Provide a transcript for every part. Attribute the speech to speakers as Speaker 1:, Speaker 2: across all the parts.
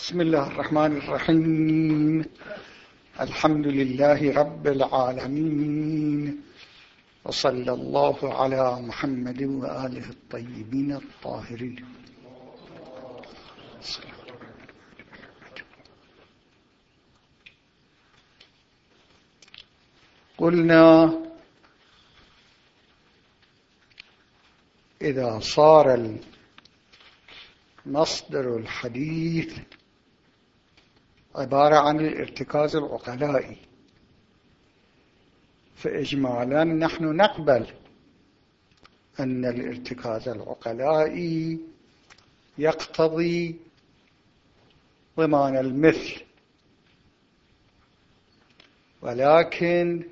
Speaker 1: بسم الله الرحمن الرحيم. الحمد لله رب العالمين. وصلى الله على محمد وآله الطيبين الطاهرين. قلنا إذا صار المصدر الحديث عبارة عن الارتكاز العقلائي فإجمالا نحن نقبل أن الارتكاز العقلائي يقتضي ضمان المثل. ولكن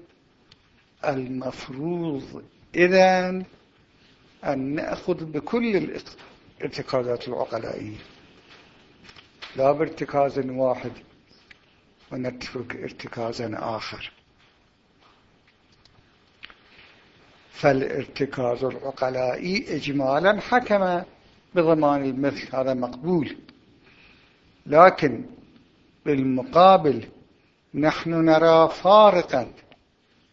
Speaker 1: المفروض إذن أن نأخذ بكل الارتكازات العقلائية لا بارتكاز واحد. ونترك ارتكازا آخر. فالارتكاز العقلائي إجمالا حكم بضمان المثل هذا مقبول. لكن بالمقابل نحن نرى فارقا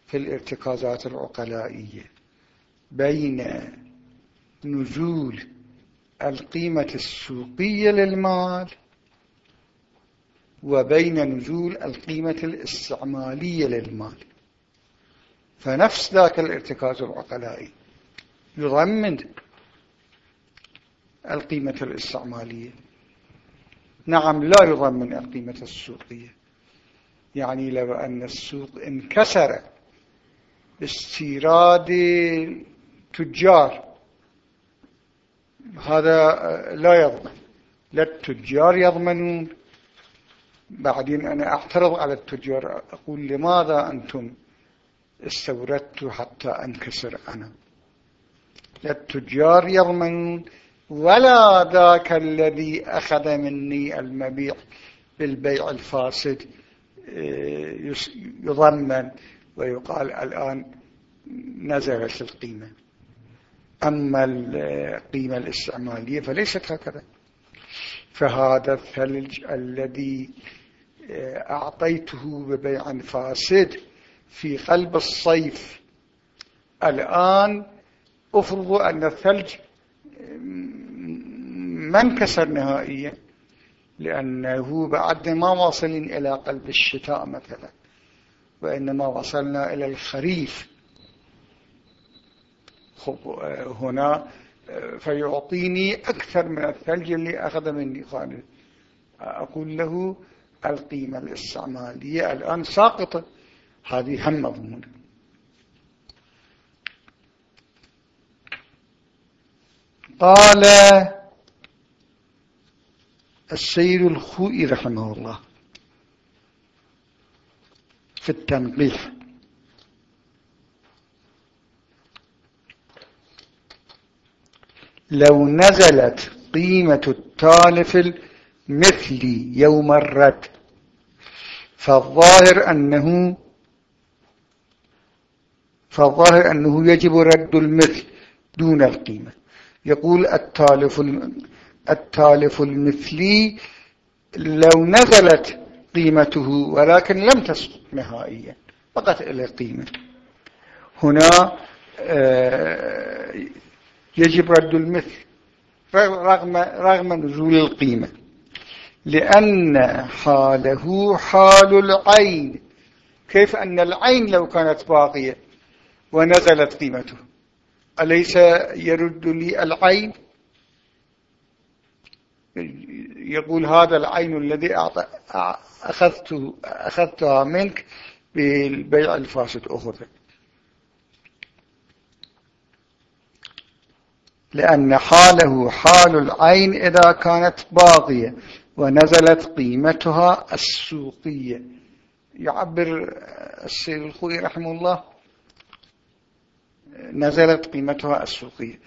Speaker 1: في الارتكازات العقلائية بين نزول القيمة السوقية للمال وبين نزول القيمة الاستعمالية للمال. فنفس ذاك الارتكاز العقلائي يضمن القيمة الاستعمالية. نعم لا يضمن القيمة السوقية. يعني لو أن السوق انكسر باستيراد تجار هذا لا يضمن. لا التجار يضمنون. بعدين أنا أعترض على التجار أقول لماذا أنتم استوردتوا حتى أنكسر أنا؟ لا التجار يضمنون ولا ذاك الذي أخذ مني المبيع بالبيع الفاسد آه، يضمن ويقال الآن نزلت القيمة. أما القيمة الاستعمالية فليست هكذا. فهذا الثلج الذي أعطيته ببيع فاسد في قلب الصيف. الآن أفرض أن الثلج ما انكسر نهائيا لأنه بعد ما واصلين إلى قلب الشتاء مثلا وإنما وصلنا إلى الخريف. هنا فيعطيني أكثر من الثلج اللي أخذ مني. خالد أقول له القيمة الاستعمالية الآن ساقطة هذه هم مضمونة قال السيد الخوئي رحمه الله في التنقيح. لو نزلت قيمة التالف المثلي يوم الرد فالظاهر أنه فالظاهر أنه يجب رد المثل دون القيمة. يقول التالف التالف المثلي لو نزلت قيمته ولكن لم تسقط نهائيا فقط إلى قيمة. هنا آه، يجب رد المثل رغم, رغم نزول القيمة. لأن حاله حال العين. كيف أن العين لو كانت باقية ونزلت قيمته؟ أليس يرد لي العين؟ يقول هذا العين الذي أخذته أخذتها منك بالبيع الفاسد أخذت لأن حاله حال العين إذا كانت باقية. ونزلت قيمتها السوقية. يعبر السيد الخوي رحمه الله. نزلت قيمتها السوقية.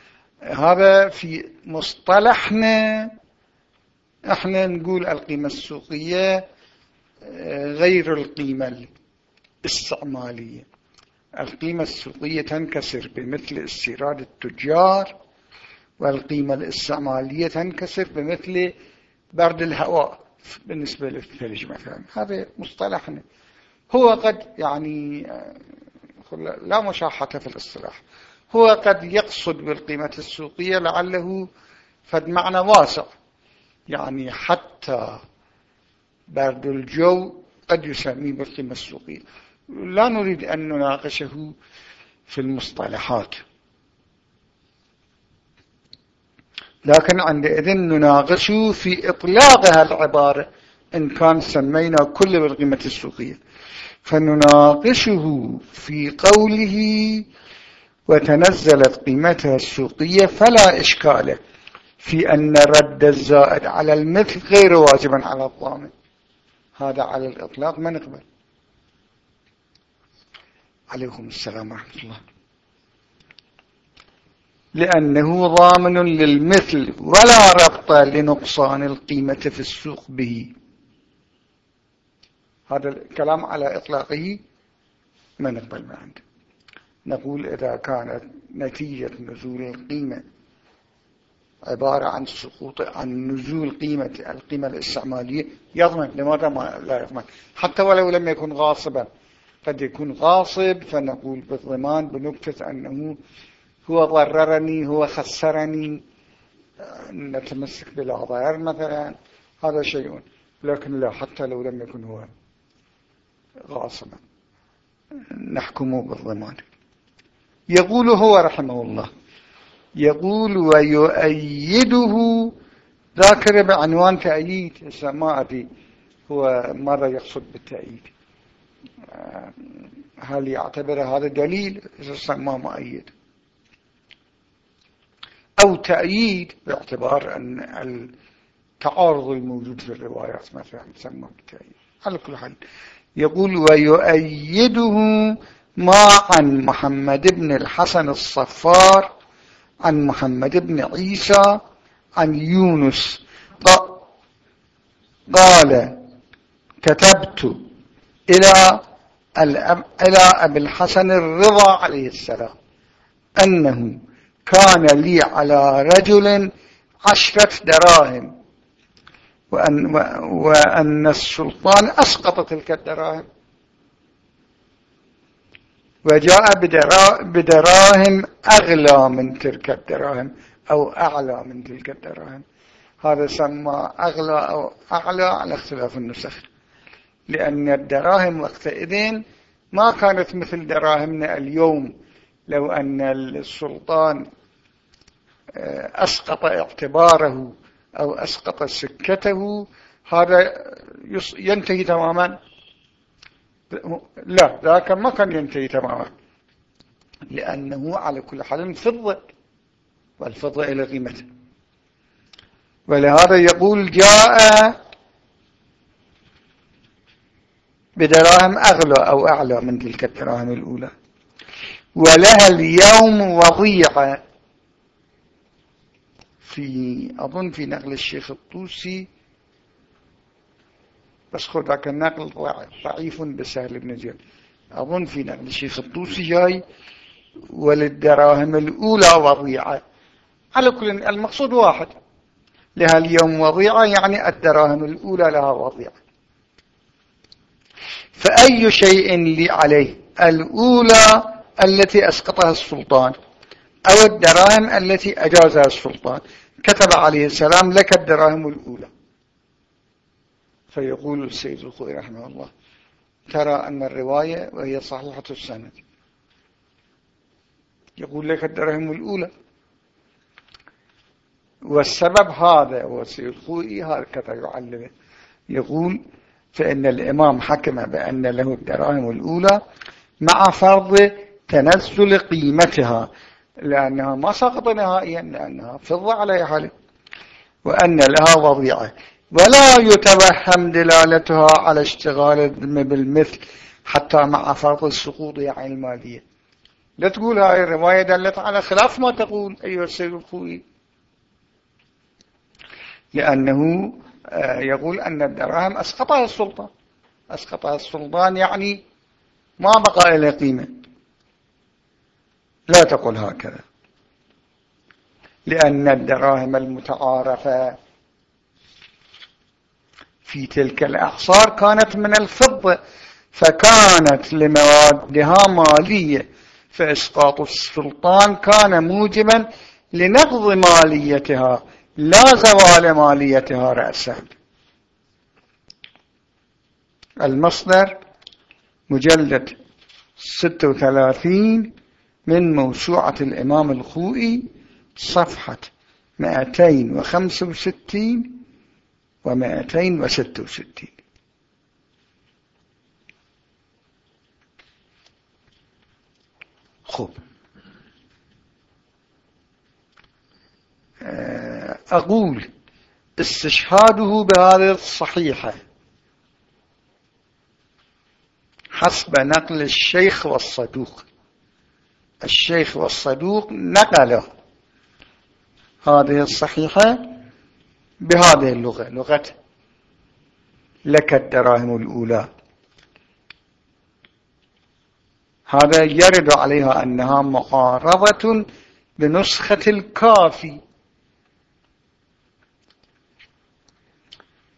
Speaker 1: هذا في مصطلحنا إحنا نقول القيمة السوقية غير القيمة الاستعمالية. القيمة السوقية تنكسر بمثل استيراد التجار والقيمة الاستعمالية تنكسر بمثل برد الهواء بالنسبة للثلج مثلا هذا مصطلحنا هو قد يعني لا مشاحة في الاصطلاح. هو قد يقصد بالقيمة السوقية لعله فد معنى واسع. يعني حتى برد الجو قد يسميه بالقيمة السوقية. لا نريد أن نناقشه في المصطلحات. لكن عندئذ نناقشه في إطلاقها العبارة إن كان سمينا كل بالقيمة السوقية. فنناقشه في قوله وتنزلت قيمتها السوقية فلا إشكال في أن رد الزائد على المثل غير واجبا على الضامن. هذا على الإطلاق ما نقبل عليكم السلام ورحمة الله. لأنه ضامن للمثل ولا ربط لنقصان القيمة في السوق به. هذا الكلام على إطلاقه ما نقبل ما عنده نقول إذا كانت نتيجة نزول القيمة عبارة عن سقوط عن نزول قيمة القيمة الاستعمالية يضمن. لماذا ما لا يضمن؟ حتى ولو لم يكن غاصبا. قد يكون غاصب فنقول بالضمان بنكتة أنه هو ضررني هو خسرني نتمسك بلا ضرر مثلا هذا شيء. لكن لا حتى لو لم يكن هو غاصبا. نحكم بالضمان. يقول هو رحمه الله يقول ويؤيده ذاكر بعنوان تأييد. ما أدري هو ماذا يقصد بالتأييد. هل يعتبر هذا دليل؟ ما مؤيد. أو تأييد باعتبار أن التعارض الموجود في الروايات مثلا يسمى بالتأييد. على كل حال يقول ويؤيده ما عن محمد بن الحسن الصفار عن محمد بن عيسى عن يونس. قال كتبت إلى إلى أبي الحسن الرضا عليه السلام أنه كان لي على رجل عشرة دراهم. وأن, وأن السلطان أسقط تلك الدراهم. وجاء بدراهم أغلى من تلك الدراهم أو أعلى من تلك الدراهم. هذا سمى أغلى أو أعلى على اختلاف النسخ. لأن الدراهم وقتئذ ما كانت مثل دراهمنا اليوم. لو أن السلطان أسقط اعتباره أو أسقط سكته هذا ينتهي تماما. لا ذاك ما كان ينتهي تماما. لأنه على كل حال فضة والفضة إلى قيمته ولهذا يقول جاء بدراهم أغلى أو أعلى من تلك الدراهم الأولى. ولها اليوم وضيعة في أظن في نقل الشيخ الطوسي بس خذ ذاك النقل ضعيف بسهل بن زياد. أظن في نقل الشيخ الطوسي جاي وللدراهم الأولى وضيعة. على كل المقصود واحد. لها اليوم وضيعة يعني الدراهم الأولى لها وضيعة. فأي شيء لي عليه؟ الأولى التي أسقطها السلطان. أو الدراهم التي أجازها السلطان. كتب عليه السلام لك الدراهم الأولى. فيقول السيد الخوي رحمه الله ترى أن الرواية وهي صحيحة السند. يقول لك الدراهم الأولى. والسبب هذا والسيد الخوي هكذا يعلمه. يقول فإن الإمام حكم بأن له الدراهم الأولى مع فرض تنزل قيمتها. لأنها ما سقط نهائيا لأنها فضة على حال وأن لها وضيعة. ولا يتوهم دلالتها على اشتغال الذم بالمثل حتى مع فرض السقوط يعني المالية لا تقول هاي الرواية دلت على خلاف ما تقول أيها السيد الخوي. لأنه آه، يقول أن الدراهم أسقطها السلطان. أسقطها السلطان يعني ما بقى إلى قيمة. لا تقل هكذا. لأن الدراهم المتعارفة في تلك الأعصار كانت من الفضة فكانت لموادها مالية فإسقاط السلطان كان موجبا لنقض ماليتها لا زوال ماليتها رأسا. المصدر مجلد 36 من موسوعة الإمام الخوئي صفحة 265 و 266 خب أقول استشهاده بهذه الصحيحة حسب نقل الشيخ والصدوق. الشيخ والصدوق نقله. هذه الصحيحة بهذه اللغة لغة لك الدراهم الأولى. هذا يرد عليها أنها معارضة بنسخة الكافي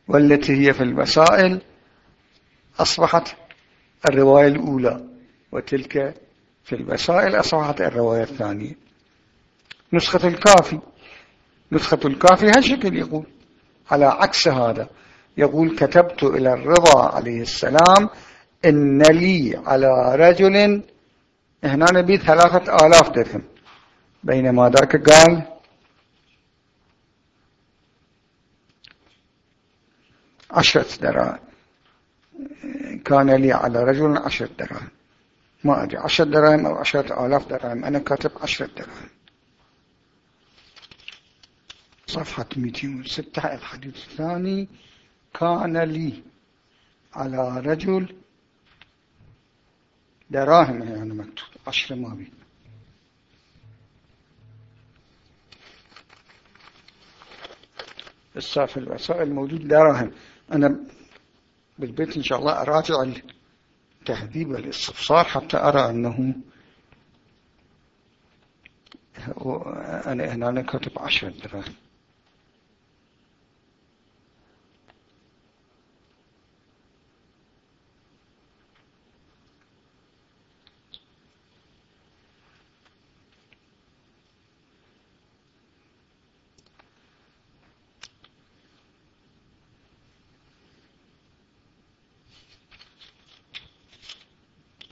Speaker 1: والتي هي في المسائل. أصبحت الرواية الأولى وتلك في المسائل أصبحت الرواية الثانية. نسخة الكافي. نسخة الكافي هالشكل يقول على عكس هذا؟ يقول كتبت إلى الرضا عليه السلام إن لي على رجل هنا نبي ثلاثة آلاف درهم. بينما ذاك قال عشرة دراهم. كان لي على رجل عشرة دراهم. ما أدري عشرة دراهم أو عشرة آلاف دراهم. أنا كاتب عشرة دراهم. صفحة 206 الحديث الثاني. كان لي على رجل دراهم يعني مكتوب عشرة ما بي. في الوسائل موجود دراهم. أنا بالبيت إن شاء الله أراجع التهذيب والاستفسار حتى أرى أنه أنا هنا كاتب عشرة دراهم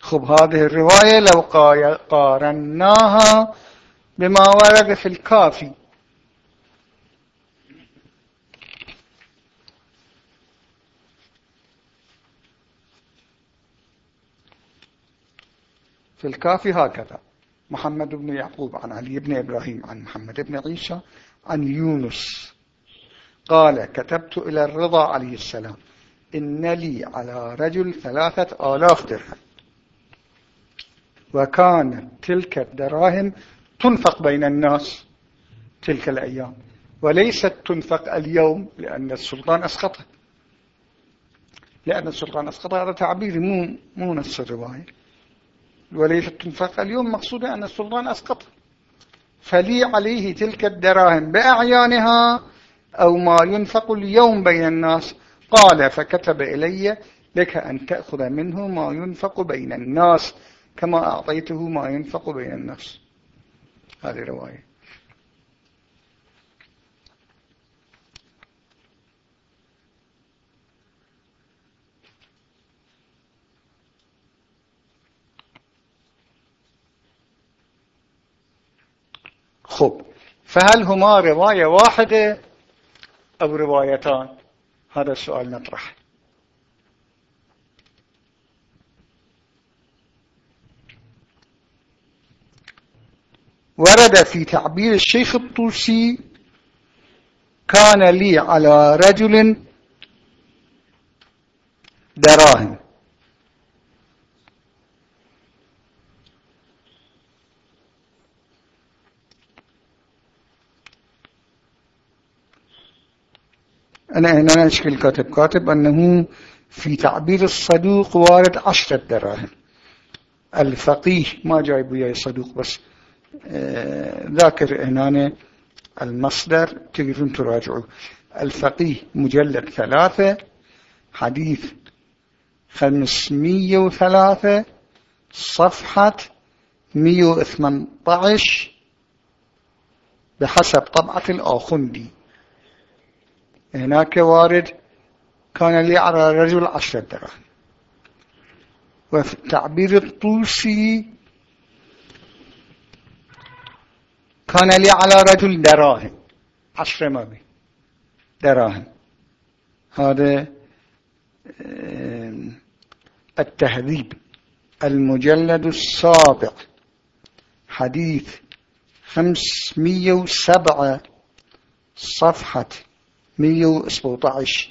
Speaker 1: خب هذه الرواية لو قارناها بما ورد في الكافي. في الكافي هكذا. محمد بن يعقوب عن علي بن إبراهيم عن محمد بن عيسى عن يونس. قال كتبت إلى الرضا عليه السلام. إن لي على رجل ثلاثة آلاف درهم. وكانت تلك الدراهم تنفق بين الناس تلك الأيام وليست تنفق اليوم لأن السلطان أسقطها. لأن السلطان أسقطها هذا تعبير مو, مو نفس الرواية. وليست تنفق اليوم مقصودة أن السلطان أسقطها. فلي عليه تلك الدراهم بأعيانها أو ما ينفق اليوم بين الناس. قال فكتب إلي لك أن تأخذ منه ما ينفق بين الناس. كما أعطيته ما ينفق بين الناس هذه رواية. خب. فهل هما رواية واحدة أو روايتان؟ هذا السؤال نطرح ورد في تعبير الشيخ الطوسي كان لي على رجل دراهم. أنا هنا أشكل كاتب كاتب أنه في تعبير الصدوق وارد عشرة دراهم. الفقيه ما جايب وياي صدوق بس ذاكر هنا المصدر تقدرون تراجعوا. الفقيه مجلد ثلاثة حديث خمسمية وثلاثة صفحة مية وثمنطعش بحسب طبعة الآخندي هناك وارد كان لي على رجل عشرة دراهم وفي التعبير الطوسي كان لي على رجل دراهم. عشرة ما بي دراهم. هذا التهذيب المجلد السابع حديث خمسمية وسبعة صفحة مية وسبعتعش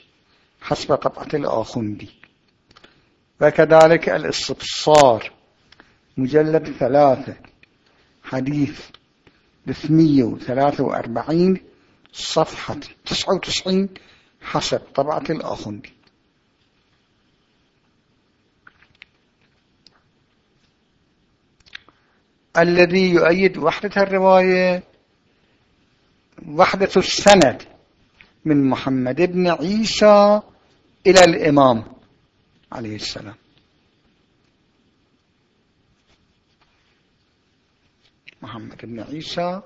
Speaker 1: حسب قطعة الآخندي وكذلك الاستبصار مجلد ثلاثة. حديث بثمية وثلاثة وأربعين صفحة تسعة وتسعين حسب طبعة الآخندي الذي يؤيد وحدة الرواية وحدة السند من محمد بن عيسى إلى الإمام عليه السلام. محمد بن عيسى.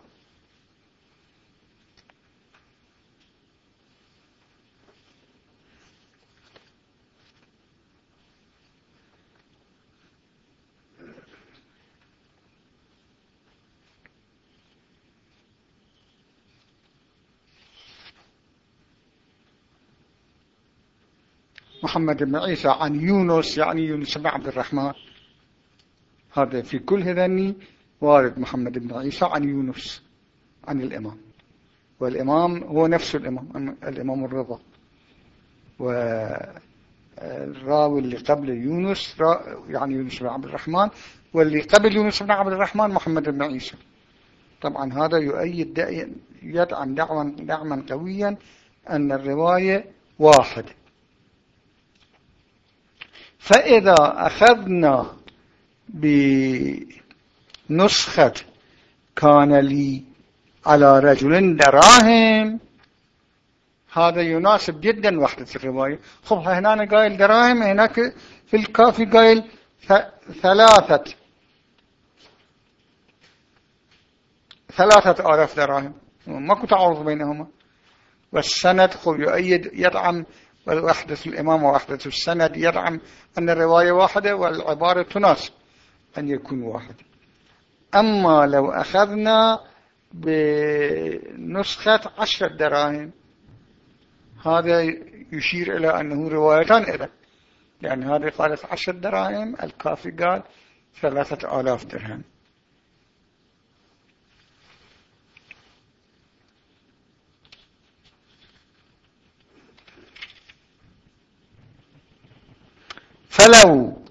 Speaker 1: محمد بن عيسى عن يونس يعني يونس بن عبد الرحمن. هذا في كل هذني. وارد محمد بن عيسى عن يونس عن الإمام. والإمام هو نفس الإمام الإمام الرضا. والراوي اللي قبل يونس يعني يونس بن عبد الرحمن واللي قبل يونس بن عبد الرحمن محمد بن عيسى. طبعا هذا يؤيد يدعم دعما, دعما قويا أن الرواية واحدة فإذا أخذنا بنسخة كان لي على رجل دراهم. هذا يناسب جدا وحدة الرواية. خب هنا قايل دراهم هناك في الكافي قايل ثلاثة. ثلاثة آلاف دراهم. ماكو تعارض بينهما. والسند خب يؤيد يدعم وحدة الإمام ووحدة السند يدعم أن الرواية واحدة والعبارة تناسب أن يكون واحد. أما لو أخذنا بنسخة عشرة دراهم هذا يشير إلى أنه روايتان إذا لأن هذه قالت عشرة دراهم الكافي قال ثلاثة آلاف درهم. فلو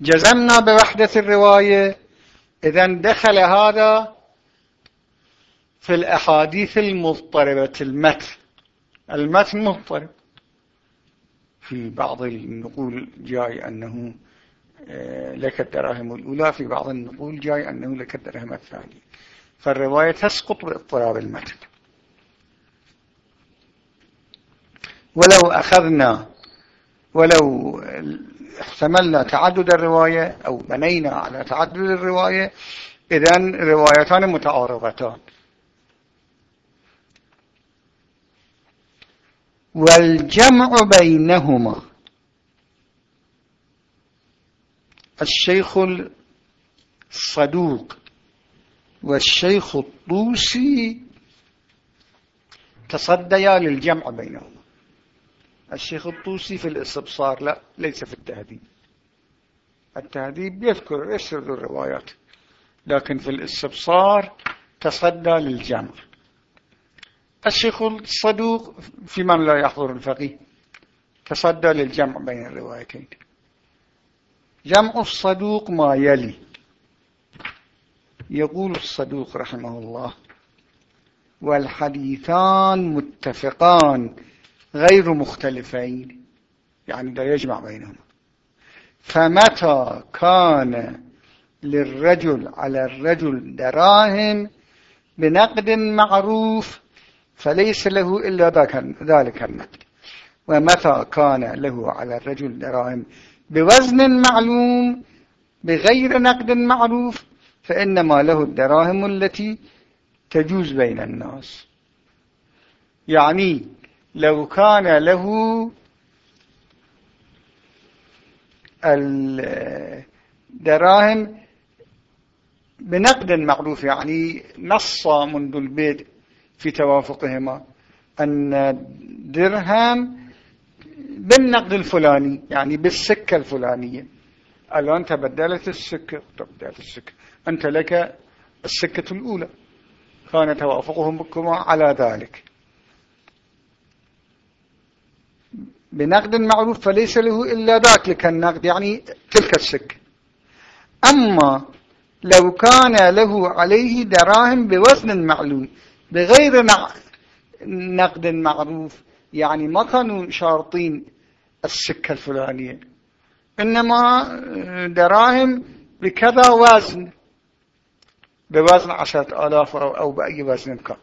Speaker 1: جزمنا بوحدة الرواية إذا دخل هذا في الأحاديث المضطربة المتن. المتن مضطرب. في بعض النقول جاي أنه آه، لك الدراهم الأولى في بعض النقول جاي أنه لك الدراهم الثانية. فالرواية تسقط باضطراب المتن. ولو أخذنا ولو احتملنا تعدد الرواية أو بنينا على تعدد الرواية إذن روايتان متعارضتان. والجمع بينهما. الشيخ الصدوق والشيخ الطوسي تصديا للجمع بينهما. الشيخ الطوسي في الاستبصار لا ليس في التهذيب. التهذيب يذكر يسرد الروايات لكن في الاستبصار تصدى للجمع. الشيخ الصدوق في من لا يحضر الفقيه تصدى للجمع بين الروايتين. جمع الصدوق ما يلي. يقول الصدوق رحمه الله والحديثان متفقان غير مختلفين. يعني لا يجمع بينهما. فمتى كان للرجل على الرجل دراهم بنقد معروف فليس له إلا ذلك النقد. ومتى كان له على الرجل دراهم بوزن معلوم بغير نقد معروف فإنما له الدراهم التي تجوز بين الناس. يعني لو كان له الدراهم بنقد معروف يعني نص منذ البيت في توافقهما أن درهم بالنقد الفلاني يعني بالسكة الفلانية. الآن تبدلت السكة. تبدلت السكة. أنت لك السكة الأولى. كان توافقهم بكما على ذلك. بنقد معروف فليس له إلا ذاك لك النقد يعني تلك السكة أما لو كان له عليه دراهم بوزن معلوم بغير نقد معروف يعني ما كانوا شارطين السكة الفلانية. إنما دراهم بكذا وزن بوزن عشرة آلاف أو بأي وزن كان.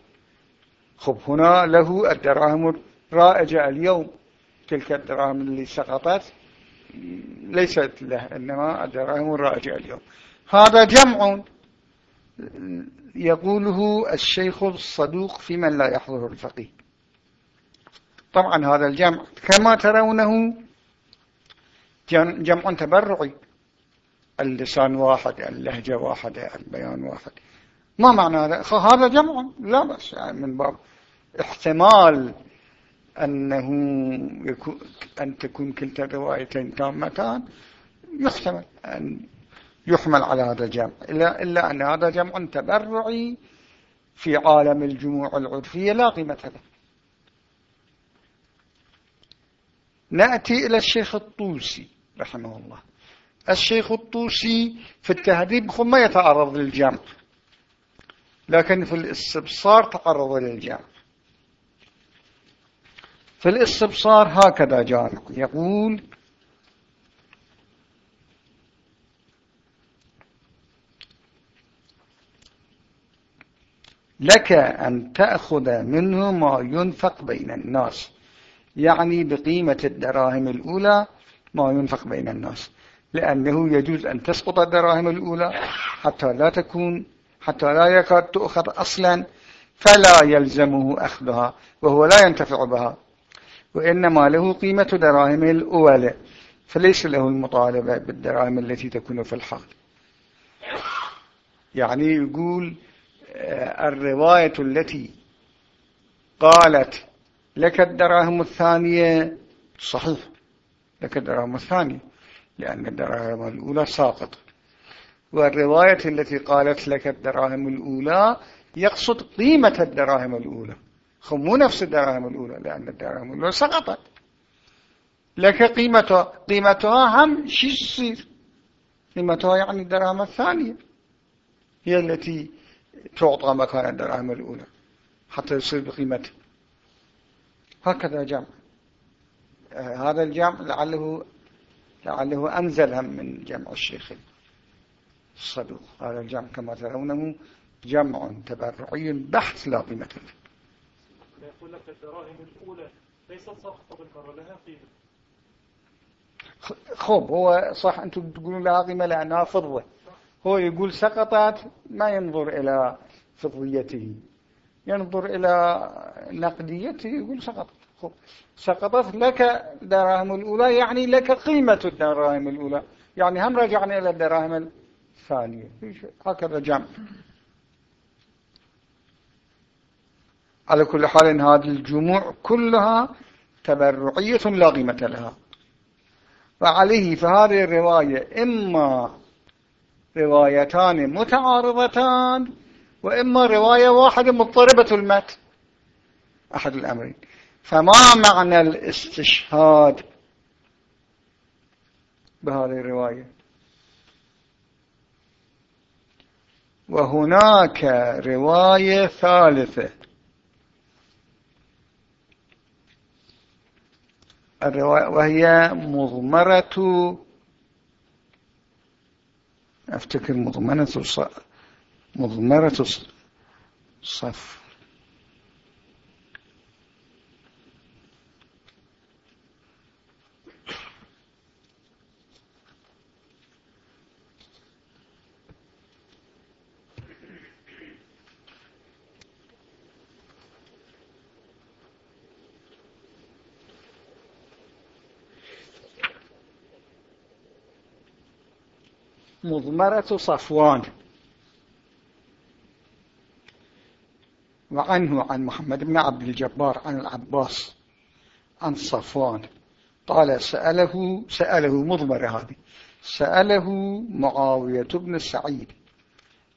Speaker 1: خب هنا له الدراهم الرائجة اليوم. تلك الدراهم اللي سقطت ليست له إنما الدراهم الرائجة اليوم. هذا جمع يقوله الشيخ الصدوق في من لا يحضر الفقيه. طبعا هذا الجمع كما ترونه جمع تبرعي. اللسان واحد اللهجة واحدة البيان واحد. ما معنى هذا؟ هذا جمع لا بس يعني من باب احتمال أنه يكون أن تكون كلتا الروايتين تامتان يحتمل أن يحمل على هذا الجمع. إلا, إلا أن هذا جمع تبرعي في عالم الجموع العرفية لا قيمة له. نأتي إلى الشيخ الطوسي رحمه الله. الشيخ الطوسي في التهذيب ما يتعرض للجمع لكن في الاستبصار تعرض للجمع. في الاستبصار هكذا جامع يقول لك أن تأخذ منه ما ينفق بين الناس. يعني بقيمة الدراهم الأولى ما ينفق بين الناس. لأنه يجوز أن تسقط الدراهم الأولى حتى لا تكون حتى لا يكاد تؤخذ أصلا فلا يلزمه أخذها وهو لا ينتفع بها. وإنما له قيمة دراهم الأولى فليس له المطالبة بالدراهم التي تكون في الحال يعني يقول آه، الرواية التي قالت لك الدراهم الثانية صحيح لك الدراهم الثانية لأن الدراهم الأولى ساقطة والرواية التي قالت لك الدراهم الأولى يقصد قيمة الدراهم الأولى. مو نفس الدراهم الأولى لأن الدراهم الأولى سقطت. لك قيمتها قيمتها هم شو يصير؟ قيمتها يعني الدراهم الثانية هي التي تعطى مكان الدراهم الأولى حتى يصير بقيمتها. هكذا جمع. آه هذا الجمع لعله لعله أنزل هم من جمع الشيخ الصدوق. هذا الجمع كما ترونه جمع تبرعي بحث لا قيمة له.
Speaker 2: يقول لك الدراهم الأولى ليست ساقطة بالمرة لها قيمة
Speaker 1: خب هو صح أنتم تقولون لها قيمة لأنها فضة هو يقول سقطت ما ينظر إلى فضيته. ينظر إلى نقديته يقول سقطت. خب سقطت لك دراهم الأولى يعني لك قيمة الدراهم الأولى. يعني هم رجعنا إلى الدراهم الثانية. هكذا جمع. على كل حال هذه الجموع كلها تبرعية لا قيمة لها. وعليه فهذه الرواية إما روايتان متعارضتان وإما رواية واحدة مضطربة المت. أحد الأمرين. فما معنى الاستشهاد بهذه الرواية؟ وهناك رواية ثالثة. الرواية وهي مضمرة. أفتكر مضمنة مضمرة صف. مضمرة صفوان. وعنه عن محمد بن عبد الجبار عن العباس عن صفوان. قال سأله سأله مضمرة هذه سأله معاوية بن سعيد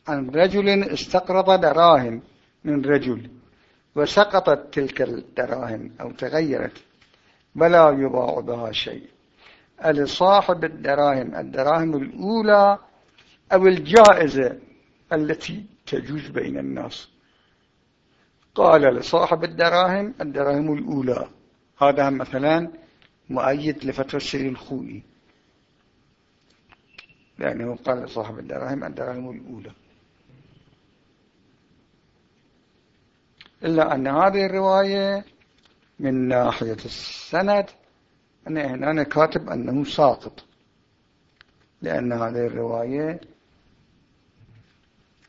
Speaker 1: عن رجل استقرض دراهم من رجل وسقطت تلك الدراهم أو تغيرت ولا يباع بها شيء. لصاحب الدراهم الدراهم الأولى أو الجائزة التي تجوز بين الناس. قال لصاحب الدراهم الدراهم الأولى. هذا مثلا مؤيد لفتوى السري الخوئي لأنه قال لصاحب الدراهم الدراهم الأولى. إلا أن هذه الرواية من ناحية السند أنا هنا كاتب أنه ساقط. لأن هذه الرواية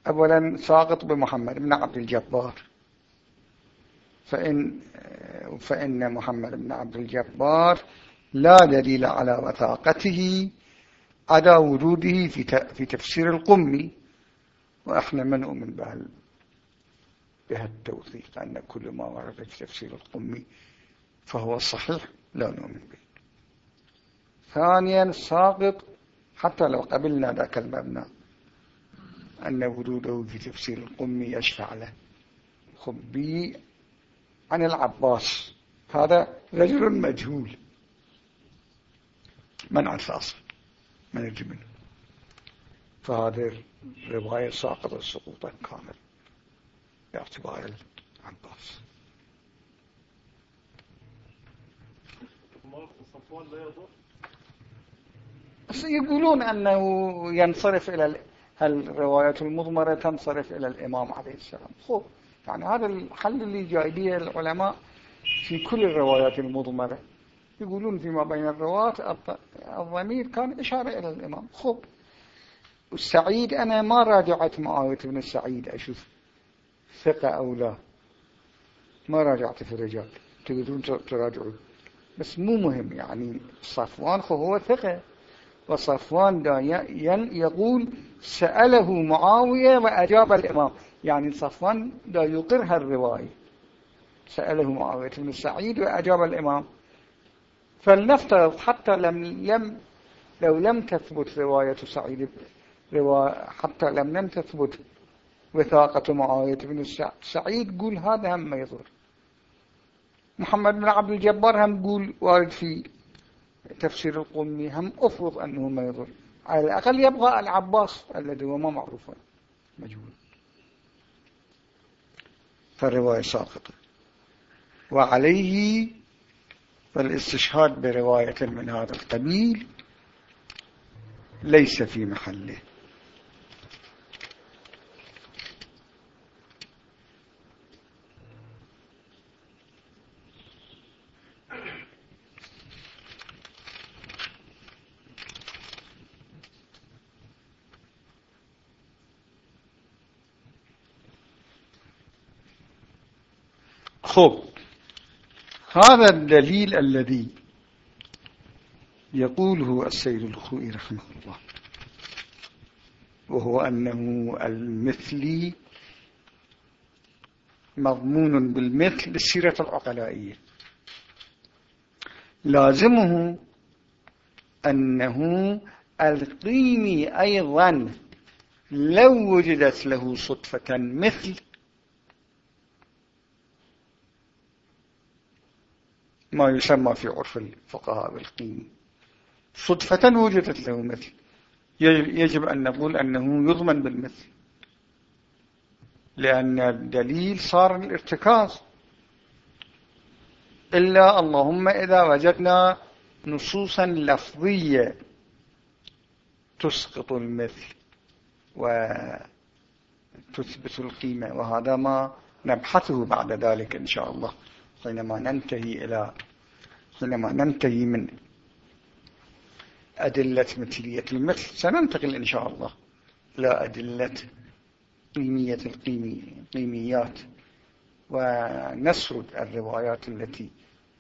Speaker 1: أولا ساقط بمحمد بن عبد الجبار. فإن, فإن محمد بن عبد الجبار لا دليل على وثاقته على وجوده في تفسير القمي وإحنا ما نؤمن بها التوثيق أن كل ما ورد في تفسير القمي فهو صحيح لا نؤمن به. ثانيا ساقط حتى لو قبلنا ذاك المبنى أن وجوده في تفسير القمي يشفع له. خبي عن العباس. هذا رجل مجهول. من أساس من الجبن. فهذه الرواية ساقط سقوطا كامل باعتبار العباس. يقولون أنه ينصرف إلى الرواية المضمرة تنصرف إلى الإمام عليه السلام؟ خب يعني هذا الحل اللي جايبيه العلماء في كل الروايات المضمرة. يقولون فيما بين الرواة الضمير كان إشارة إلى الإمام. خب والسعيد أنا ما راجعت معاوية بن السعيد أشوف ثقة أو لا. ما راجعت في الرجال تقدرون تراجعوا بس مو مهم يعني صفوان هو ثقة. وصفوان دا يقول سأله معاوية وأجاب الإمام. يعني صفوان دا يقر هالرواية سأله معاوية بن سعيد وأجاب الإمام. فلنفترض حتى لم لم لو لم تثبت رواية سعيد رواية حتى لم لم تثبت وثاقة معاوية بن سعيد قول هذا هم ما يضر. محمد بن عبد الجبار هم قول وارد في تفسير القمي هم أفرض أنه ما يضر. على الأقل يبغى العباس الذي هو ما معروف. مجهول. فالرواية ساقطة. وعليه فالاستشهاد برواية من هذا القبيل ليس في محله. خب هذا الدليل الذي يقوله السيد الخوئي رحمه الله وهو أنه المثلي مضمون بالمثل بالسيرة العقلائية. لازمه أنه القيمي أيضا لو وجدت له صدفة مثل ما يسمى في عرف الفقهاء بالقيم صدفة وجدت له مثل. يجب أن نقول أنه يضمن بالمثل. لأن الدليل صار الارتكاز. إلا اللهم إذا وجدنا نصوصا لفظية تسقط المثل وتثبت القيمة وهذا ما نبحثه بعد ذلك إن شاء الله حينما ننتهي إلى حينما ننتهي من أدلة مثلية المثل. سننتقل إن شاء الله إلى أدلة قيمية القيميات ونسرد الروايات التي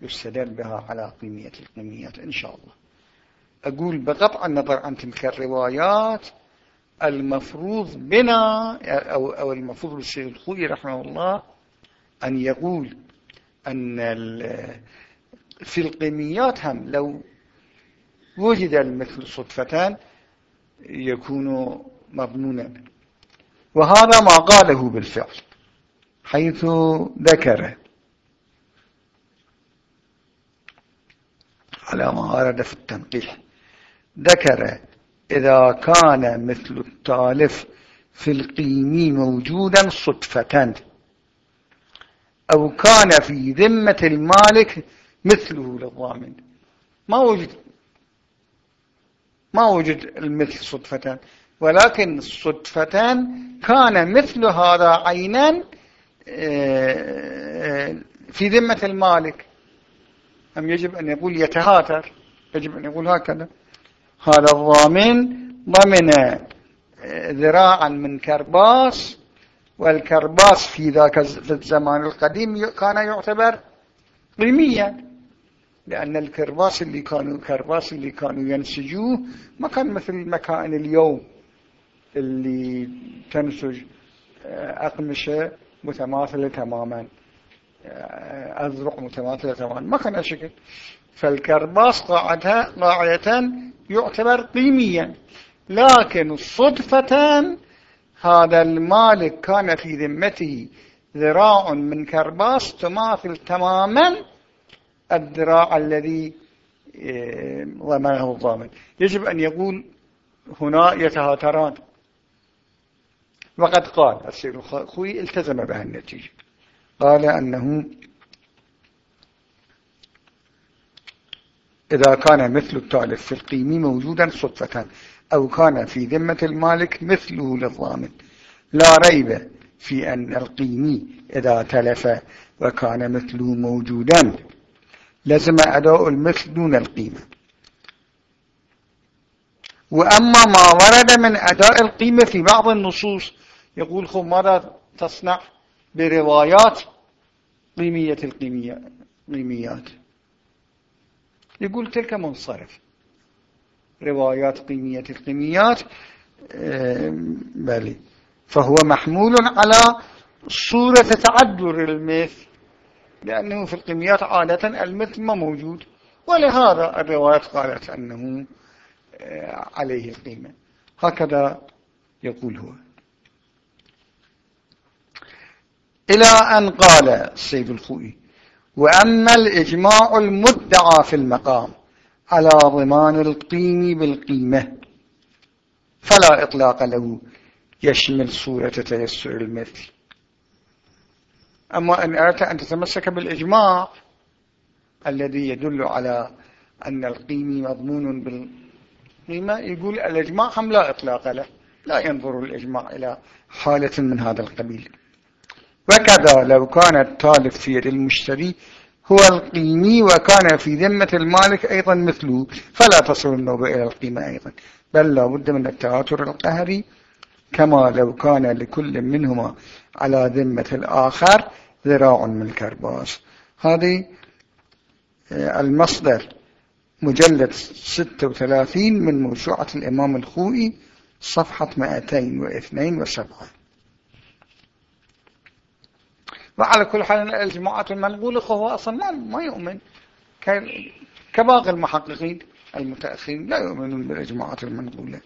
Speaker 1: يستدل بها على قيمية القيميات إن شاء الله. أقول بقطع النظر عن تلك الروايات المفروض بنا أو, أو المفروض بالسيد الخوي رحمه الله أن يقول أن في القيميات هم لو وجد المثل صدفتان يكون مضمونا وهذا ما قاله بالفعل حيث ذكر على ما ورد في التنقيح ذكر إذا كان مثل التالف في القيم موجودا صدفة أو كان في ذمة المالك مثله للضامن. ما وجد ما وجد المثل صدفة ولكن صدفة كان مثل هذا عينا آه، في ذمة المالك. أم يجب أن يقول يتهاتر؟ يجب أن يقول هكذا. هذا الضامن ضمن آه، ذراعا من كرباس والكرباس في ذاك الزمان القديم كان يعتبر قيميا. لأن الكرباس اللي كانوا الكرباس اللي كانوا ينسجوه ما كان مثل مكان اليوم اللي تنسج آه، أقمشة متماثلة تماما آه، أذرع متماثلة تماما. ما كان شكل. فالكرباس قاعدة يعتبر قيميا لكن صدفة هذا المالك كان في ذمته ذراع من كرباس تماثل تماما الذراع الذي آه، ضمنه الضامن يجب أن يقول هنا يتهاتران. وقد قال السيد الخوي التزم بها النتيجة. قال أنه إذا كان مثل التالف في القيم موجودا صدفة أو كان في ذمة المالك مثله للضامن. لا ريب في أن القيمي إذا تلف وكان مثله موجودا. لازم أداء المثل دون القيمة. وأما ما ورد من أداء القيمة في بعض النصوص يقول خب ماذا تصنع بروايات قيمية القيميات يقول تلك منصرف. روايات قيمية القيميات بلي. فهو محمول على صورة تعذر المثل لأنه في القيميات عادة المثل ما موجود ولهذا الروايات قالت أنه آه، عليه القيمة هكذا يقول هو. إلى أن قال السيد الخوئي وأما الإجماع المدعى في المقام على ضمان القيم بالقيمة فلا إطلاق له يشمل صورة تيسر المثل. أما أن أردت أن تتمسك بالإجماع الذي يدل على أن القيم مضمون بالقيمة يقول الإجماع هم لا إطلاق له لا ينظر الإجماع إلى حالة من هذا القبيل. وكذا لو كان التالف في يد المشتري هو القيمي وكان في ذمة المالك أيضا مثله فلا تصل النوبة إلى القيمة أيضا. بل لا بد من التواتر القهري كما لو كان لكل منهما على ذمة الآخر ذراع من كرباس هذه آه، المصدر مجلد 36 من موسوعة الإمام الخوئي صفحة 272 وعلى كل حال الجماعات المنقولة هو أصلا ما يؤمن. كباقي المحققين المتأخرين لا يؤمنون بالإجماعات المنقولة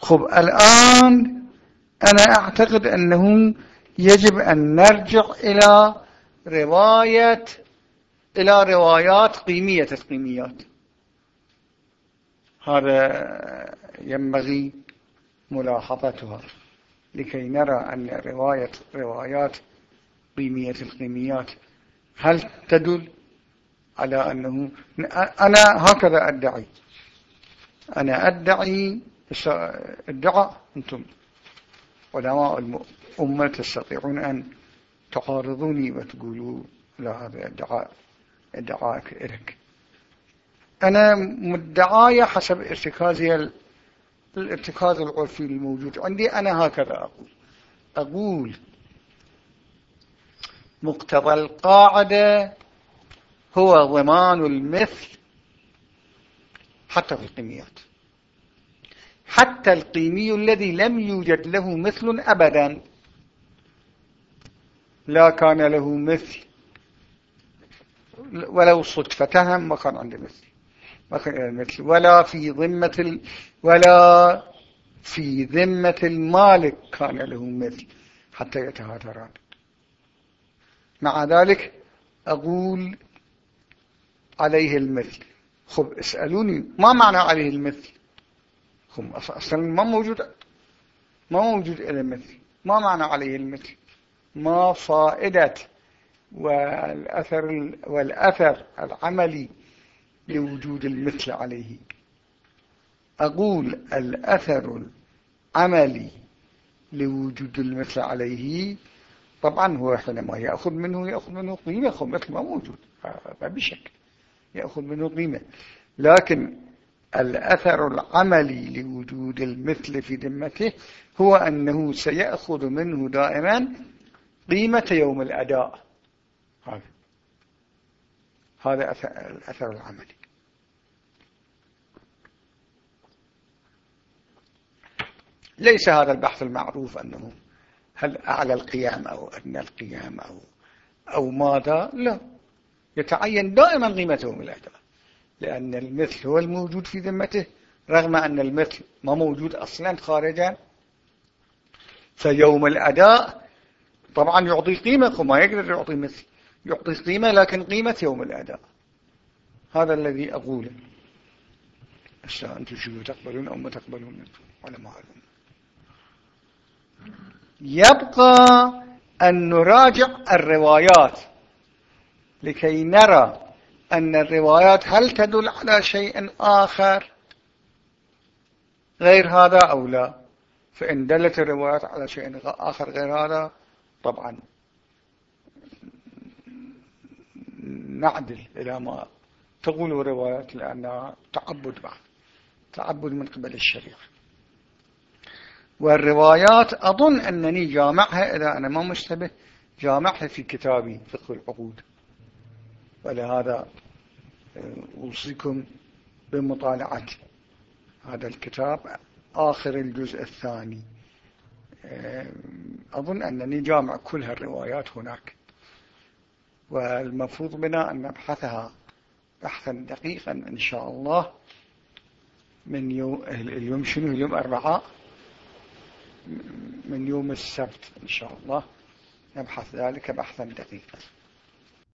Speaker 1: خب الآن أنا أعتقد أنه يجب أن نرجع إلى رواية إلى روايات قيمية القيميات هذا ينبغي ملاحظتها لكي نرى أن رواية روايات قيمية القيميات هل تدل على أنه أنا هكذا أدعي. أنا أدعي ادعاء أنتم علماء الأمة تستطيعون أن تعارضوني وتقولوا لا هذا ادعاء ادعاءك إلك أنا مدعايا حسب ارتكازي الارتكاز العرفي الموجود عندي. أنا هكذا أقول. أقول مقتضى القاعدة هو ضمان المثل حتى في القيميات. حتى القيمي الذي لم يوجد له مثل أبدا. لا كان له مثل. ولو صدفة ما كان عنده مثل. ما كان مثل. ولا في ذمة ال... ولا في ذمة المالك كان له مثل حتى يتهاتران مع ذلك أقول عليه المثل. خب اسألوني ما معنى عليه المثل؟ خب أصلا ما موجود ما موجود إلى المثل ما معنى عليه المثل؟ ما فائدة. والأثر, والأثر العملي لوجود المثل عليه. أقول الأثر العملي لوجود المثل عليه طبعا هو حينما يأخذ منه يأخذ منه قيمة. مثل ما موجود. ما بشك. يأخذ منه قيمة. لكن الأثر العملي لوجود المثل في ذمته هو أنه سيأخذ منه دائما قيمة يوم الأداء. هذا هذا الأثر العملي. ليس هذا البحث المعروف أنه هل أعلى القيام أو أدنى القيام أو, أو ماذا؟ لا. يتعين دائما قيمته من الأداء. لأن المثل هو الموجود في ذمته رغم أن المثل ما موجود أصلا خارجا. فيوم الأداء طبعا يعطي قيمة وما يقدر يعطي مثل. يعطي قيمة لكن قيمة يوم الأداء. هذا الذي أقوله أشياء أنتم شو تقبلون أو ما تقبلون على ما أعلم يبقى أن نراجع الروايات لكي نرى أن الروايات هل تدل على شيء آخر؟ غير هذا أو لا؟ فإن دلت الروايات على شيء آخر غير هذا طبعا نعدل إلى ما تقول الروايات لأنها تعبد بعد تعبد من قبل الشريعة. والروايات أظن أنني جامعها إذا أنا ما مشتبه جامعها في كتابي فقه العقود. ولهذا أوصيكم بمطالعة هذا الكتاب آخر الجزء الثاني. أظن أنني جامع كل هالروايات هناك. والمفروض بنا أن نبحثها بحثا دقيقا إن شاء الله. من يوم اليوم شنو؟ اليوم أربعاء من يوم السبت إن شاء الله. نبحث ذلك بحثا دقيقا.